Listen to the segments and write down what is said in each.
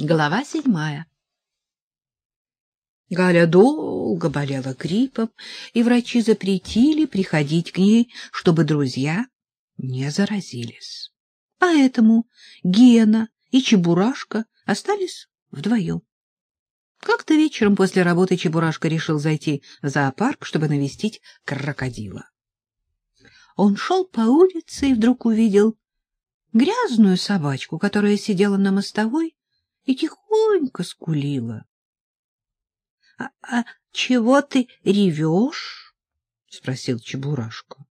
Глава седьмая Галя долго болела гриппом, и врачи запретили приходить к ней, чтобы друзья не заразились. Поэтому Гена и Чебурашка остались вдвоем. Как-то вечером после работы Чебурашка решил зайти в зоопарк, чтобы навестить крокодила. Он шел по улице и вдруг увидел грязную собачку, которая сидела на мостовой и тихонько скулила. «А, — А чего ты ревешь? — спросил Чебурашка.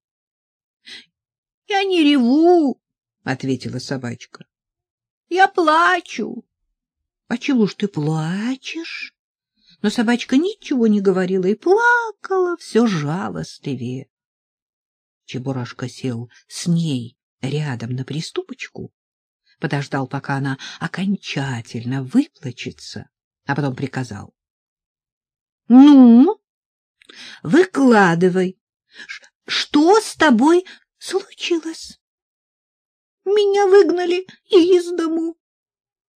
— Я не реву, — ответила собачка. — Я плачу. — А чего ж ты плачешь? Но собачка ничего не говорила и плакала все жалостливее. Чебурашка сел с ней рядом на приступочку, подождал, пока она окончательно выплачется, а потом приказал. — Ну, выкладывай. Что с тобой случилось? — Меня выгнали из дому.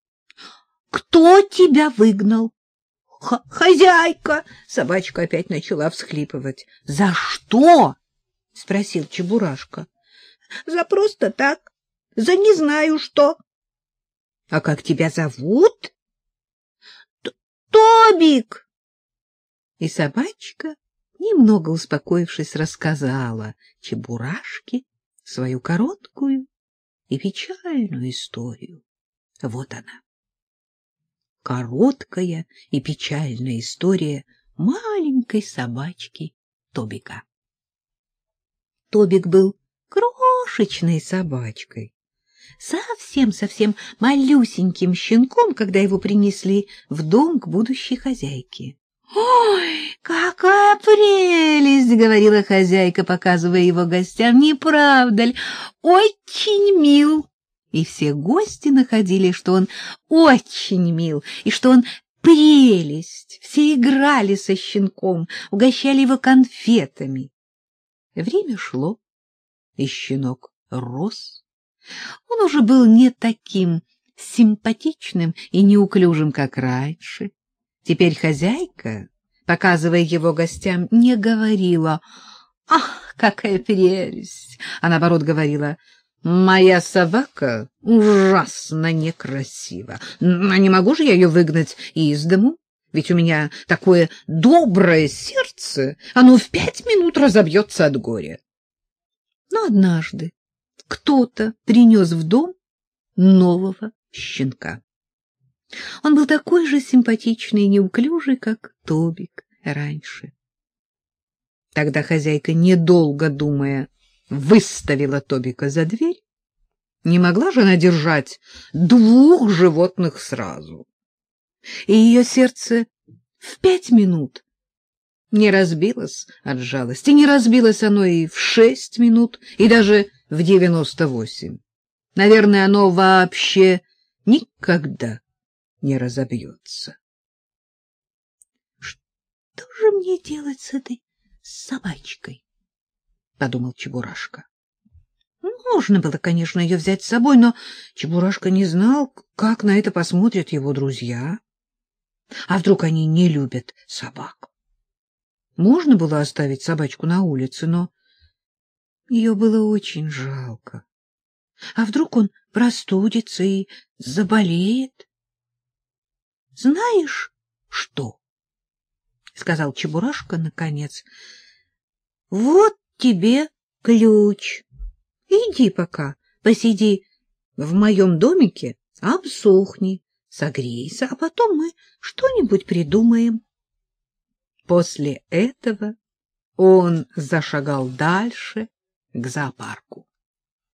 — Кто тебя выгнал? — Хозяйка. Собачка опять начала всхлипывать. — За что? — спросил Чебурашка. — За просто так. За не знаю что. — А как тебя зовут? — Тобик. И собачка, немного успокоившись, рассказала Чебурашке свою короткую и печальную историю. Вот она. Короткая и печальная история маленькой собачки Тобика. Тобик был крошечной собачкой, совсем-совсем малюсеньким щенком, когда его принесли в дом к будущей хозяйке. — Ой, какая прелесть! — говорила хозяйка, показывая его гостям. — Не правда ли? Очень мил! И все гости находили, что он очень мил, и что он прелесть. Все играли со щенком, угощали его конфетами. Время шло, и щенок рос. Он уже был не таким симпатичным и неуклюжим, как раньше. Теперь хозяйка, показывая его гостям, не говорила «Ах, какая прелесть!», а наоборот говорила «Моя собака ужасно некрасива, но не могу же я ее выгнать из дому, ведь у меня такое доброе сердце, оно в пять минут разобьется от горя». Но однажды кто-то принес в дом нового щенка. Он был такой же симпатичный и неуклюжий, как Тобик раньше. Тогда хозяйка, недолго думая, выставила Тобика за дверь. Не могла же она держать двух животных сразу. И ее сердце в пять минут не разбилось от жалости, не разбилось оно и в шесть минут, и даже в девяносто восемь. Наверное, оно вообще никогда не разобьется. — Что же мне делать с этой собачкой? — подумал Чебурашка. Можно было, конечно, ее взять с собой, но Чебурашка не знал, как на это посмотрят его друзья. А вдруг они не любят собак? Можно было оставить собачку на улице, но ее было очень жалко. А вдруг он простудится и заболеет? — Знаешь что? — сказал Чебурашка наконец. — Вот тебе ключ. Иди пока, посиди в моем домике, обсохни, согрейся, а потом мы что-нибудь придумаем. После этого он зашагал дальше к зоопарку.